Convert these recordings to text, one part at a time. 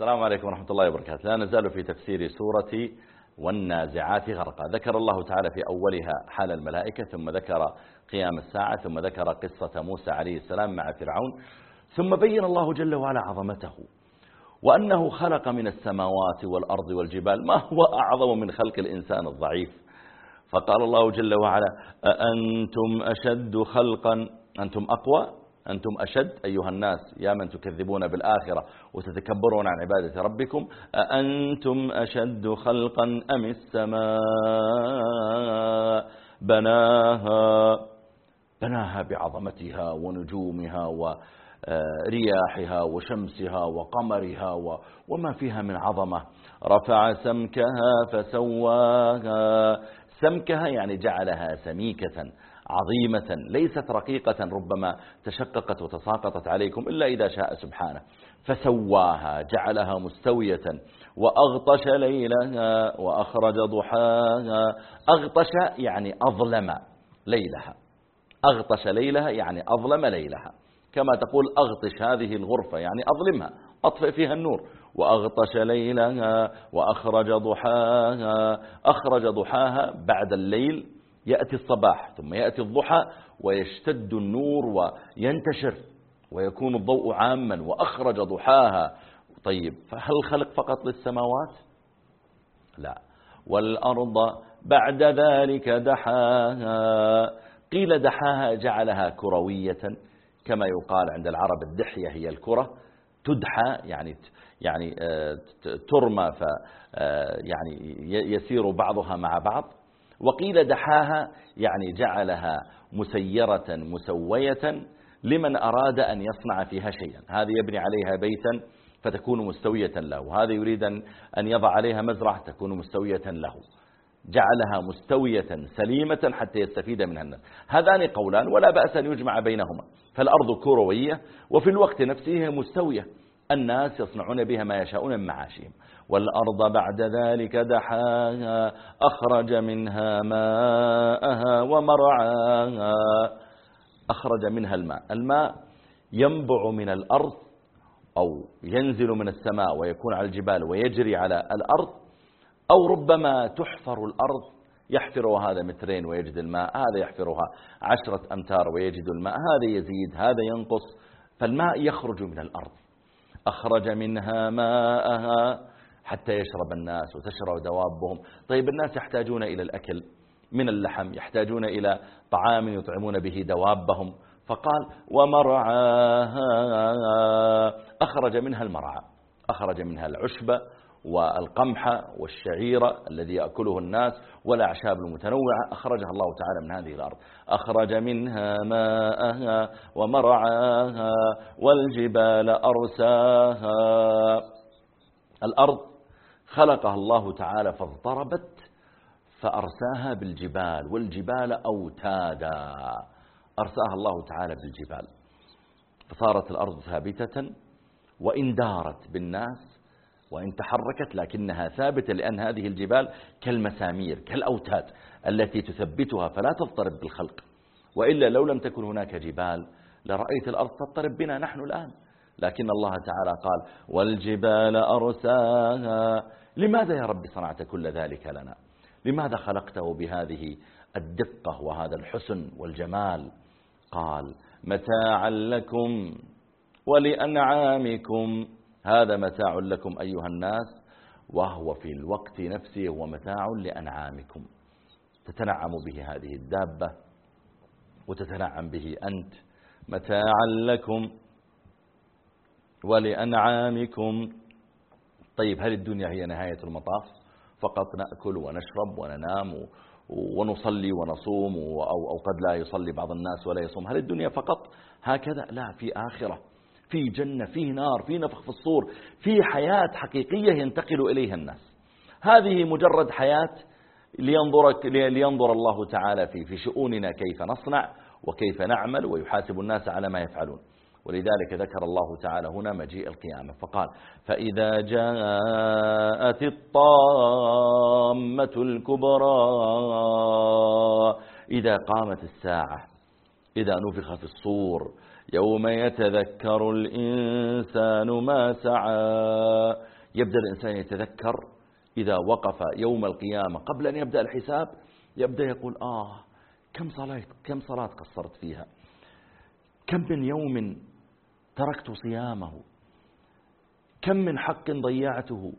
السلام عليكم ورحمة الله وبركاته. لا نزال في تفسير سورة والنازعات غرقا. ذكر الله تعالى في أولها حال الملائكة ثم ذكر قيام الساعة ثم ذكر قصة موسى عليه السلام مع فرعون ثم بين الله جل وعلا عظمته وأنه خلق من السماوات والأرض والجبال. ما هو أعظم من خلق الإنسان الضعيف؟ فقال الله جل وعلا أأنتم أشد خلقا؟ أنتم أقوى؟ أنتم أشد أيها الناس يا من تكذبون بالآخرة وتتكبرون عن عبادة ربكم أأنتم أشد خلقا أم السماء؟ بناها بناها بعظمتها ونجومها ورياحها وشمسها وقمرها وما فيها من عظمة. رفع سمكها فسواها. سمكها يعني جعلها سميكة. عظيمة ليست رقيقة ربما تشققت وتساقطت عليكم إلا إذا شاء سبحانه. فسواها جعلها مستوية وأغطش ليلها وأخرج ضحاها. أغطش يعني أظلم ليلها. أغطش ليلها يعني أظلم ليلها. كما تقول أغطش هذه الغرفة يعني أظلمها أطفئ فيها النور. وأغطش ليلها وأخرج ضحاها. أخرج ضحاها بعد الليل يأتي الصباح ثم يأتي الضحى ويشتد النور وينتشر ويكون الضوء عاما وأخرج ضحاها. طيب فهل خلق فقط للسماوات؟ لا. والأرض بعد ذلك دحاها. قيل دحاها جعلها كروية كما يقال عند العرب الدحية هي الكرة. تدحى يعني يعني آه، ترمى ف آه، يعني يسير بعضها مع بعض. وقيل دحاها يعني جعلها مسيرة مسوية لمن أراد أن يصنع فيها شيئا. هذا يبني عليها بيتا فتكون مستوية له. وهذا يريد أن يضع عليها مزرعة تكون مستوية له. جعلها مستوية سليمة حتى يستفيد منها الناس. هذان قولان ولا بأس أن يجمع بينهما. فالأرض كروية وفي الوقت نفسه مستوية. الناس يصنعون بها ما يشاءون من معاشهم. والأرض بعد ذلك دحاها أخرج منها ماءها ومرعاها. أخرج منها الماء. الماء ينبع من الأرض أو ينزل من السماء ويكون على الجبال ويجري على الأرض أو ربما تحفر الأرض يحفرها هذا مترين ويجد الماء هذا يحفرها عشرة أمتار ويجد الماء هذا يزيد هذا ينقص. فالماء يخرج من الأرض. أخرج منها ماءها حتى يشرب الناس وتشرب دوابهم. طيب الناس يحتاجون إلى الأكل من اللحم يحتاجون إلى طعام يطعمون به دوابهم. فقال ومرعاها أخرج منها المرعى أخرج منها العشبة والقمح والشعير الذي يأكله الناس والأعشاب المتنوعة أخرجها الله تعالى من هذه الأرض. أخرج منها ماءها ومرعاها والجبال أرساها. الأرض خلقها الله تعالى فاضطربت فأرساها بالجبال والجبال أوتادا. أرساها الله تعالى بالجبال. فصارت الأرض ثابتة وإن دارت بالناس وإن تحركت لكنها ثابتة لأن هذه الجبال كالمسامير كالأوتاد التي تثبتها فلا تضطرب بالخلق. وإلا لو لم تكن هناك جبال لرأيت الأرض تضطرب بنا نحن الآن. لكن الله تعالى قال والجبال أرساها. لماذا يا رب صنعت كل ذلك لنا؟ لماذا خلقته بهذه الدقة وهذا الحسن والجمال؟ قال متاعا لكم ولأنعامكم. هذا متاع لكم أيها الناس وهو في الوقت نفسه هو متاع لأنعامكم. تتنعم به هذه الدابة وتتنعم به أنت. متاعا لكم ولأنعامكم. طيب هل الدنيا هي نهاية المطاف؟ فقط نأكل ونشرب وننام ونصلي ونصوم أو قد لا يصلي بعض الناس ولا يصوم. هل الدنيا فقط هكذا؟ لا في آخرة. في جنة في نار في نفخ في الصور في حياة حقيقية ينتقل إليها الناس. هذه مجرد حياة لينظر, لينظر الله تعالى في, في شؤوننا كيف نصنع وكيف نعمل ويحاسب الناس على ما يفعلون. ولذلك ذكر الله تعالى هنا مجيء القيامة فقال فإذا جاءت الطامة الكبرى إذا قامت الساعة إذا نفخ في الصور يوم يتذكر الإنسان ما سعى. يبدأ الإنسان يتذكر إذا وقف يوم القيامة. قبل أن يبدأ الحساب يبدأ يقول آه كم صلاة كم صلاة قصرت فيها؟ كم من يوم تركت صيامه؟ كم من حق ضيعته؟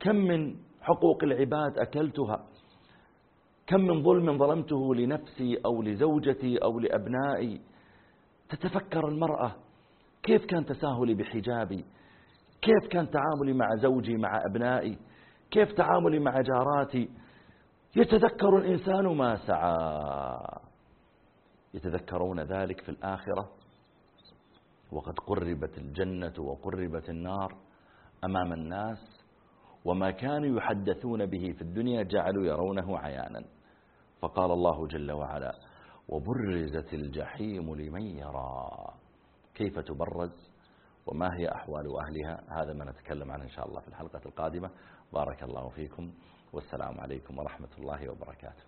كم من حقوق العباد أكلتها؟ كم من ظلم ظلمته لنفسي أو لزوجتي أو لأبنائي؟ تتفكر المرأة كيف كان تساهلي بحجابي؟ كيف كان تعاملي مع زوجي مع أبنائي؟ كيف تعاملي مع جاراتي؟ يتذكر الإنسان ما سعى. يتذكرون ذلك في الآخرة؟ وقد قربت الجنة وقربت النار أمام الناس وما كانوا يحدثون به في الدنيا جعلوا يرونه عيانا. فقال الله جل وعلا وبرزت الجحيم لمن يرى. كيف تبرز وما هي أحوال أهلها؟ هذا ما نتكلم عنه إن شاء الله في الحلقة القادمة. بارك الله فيكم. والسلام عليكم ورحمة الله وبركاته.